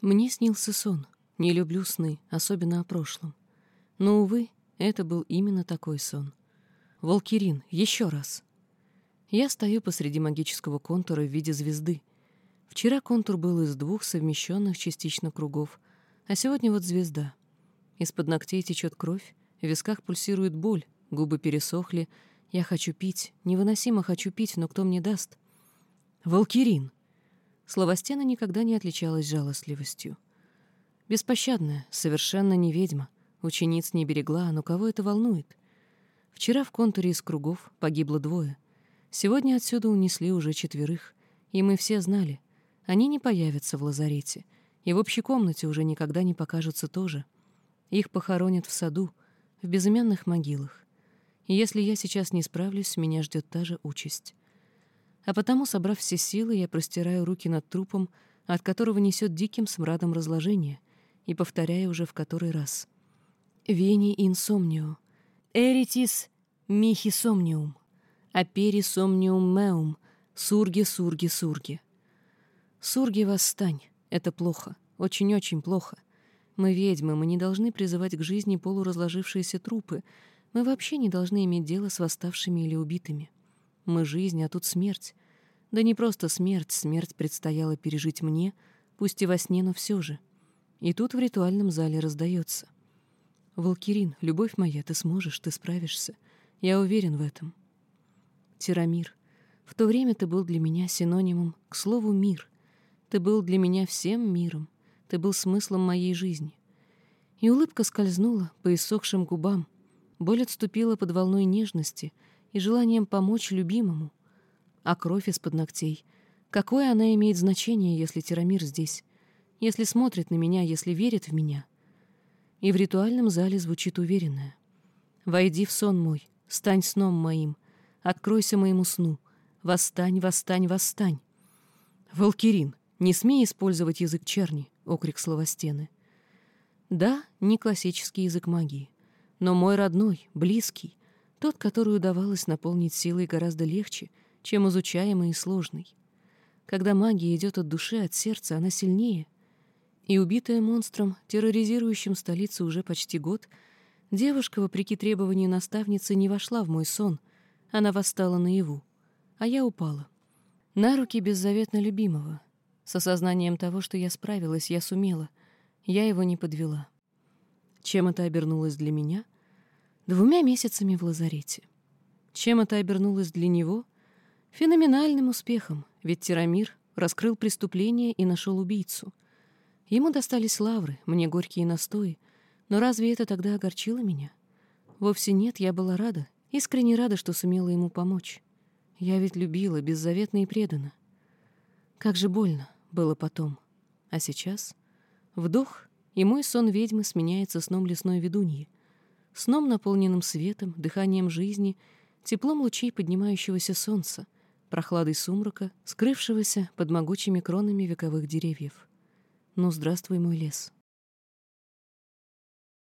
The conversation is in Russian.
Мне снился сон. Не люблю сны, особенно о прошлом. Но, увы, это был именно такой сон. Волкирин, еще раз. Я стою посреди магического контура в виде звезды. Вчера контур был из двух совмещенных частично кругов, а сегодня вот звезда. Из-под ногтей течет кровь, в висках пульсирует боль, губы пересохли. Я хочу пить, невыносимо хочу пить, но кто мне даст? Волкирин! Словостена никогда не отличалась жалостливостью. Беспощадная, совершенно не ведьма, учениц не берегла, но кого это волнует? Вчера в контуре из кругов погибло двое. Сегодня отсюда унесли уже четверых, и мы все знали, они не появятся в лазарете, и в общей комнате уже никогда не покажутся тоже. Их похоронят в саду, в безымянных могилах. И если я сейчас не справлюсь, меня ждет та же участь. А потому, собрав все силы, я простираю руки над трупом, от которого несет диким смрадом разложения, и повторяю уже в который раз. «Вени инсомнио, эритис михи сомниум, апери сомниум меум, сурги, сурги, сурги». «Сурги, восстань! Это плохо, очень-очень плохо. Мы ведьмы, мы не должны призывать к жизни полуразложившиеся трупы, мы вообще не должны иметь дело с восставшими или убитыми. Мы жизнь, а тут смерть. Да не просто смерть, смерть предстояло пережить мне, пусть и во сне, но все же. И тут в ритуальном зале раздается. «Волкирин, любовь моя, ты сможешь, ты справишься. Я уверен в этом». Тирамир, в то время ты был для меня синонимом к слову «мир». Ты был для меня всем миром. Ты был смыслом моей жизни. И улыбка скользнула по иссохшим губам. Боль отступила под волной нежности и желанием помочь любимому. А кровь из-под ногтей. Какое она имеет значение, если Тирамир здесь? Если смотрит на меня, если верит в меня? И в ритуальном зале звучит уверенное. «Войди в сон мой, стань сном моим, откройся моему сну, восстань, восстань, восстань». «Волкирин, не смей использовать язык черни», — окрик словостены. Да, не классический язык магии, но мой родной, близкий, тот, который удавалось наполнить силой гораздо легче, чем изучаемый и сложный. Когда магия идет от души, от сердца, она сильнее. И убитая монстром, терроризирующим столицу уже почти год, девушка, вопреки требованию наставницы, не вошла в мой сон. Она восстала наяву. А я упала. На руки беззаветно любимого. С осознанием того, что я справилась, я сумела. Я его не подвела. Чем это обернулось для меня? Двумя месяцами в лазарете. Чем это обернулось для него — Феноменальным успехом, ведь Тирамир раскрыл преступление и нашел убийцу. Ему достались лавры, мне горькие настои, но разве это тогда огорчило меня? Вовсе нет, я была рада, искренне рада, что сумела ему помочь. Я ведь любила, беззаветно и преданно. Как же больно было потом. А сейчас вдох, и мой сон ведьмы сменяется сном лесной ведуньи, сном, наполненным светом, дыханием жизни, теплом лучей поднимающегося солнца — прохладой сумрака, скрывшегося под могучими кронами вековых деревьев. Ну, здравствуй, мой лес.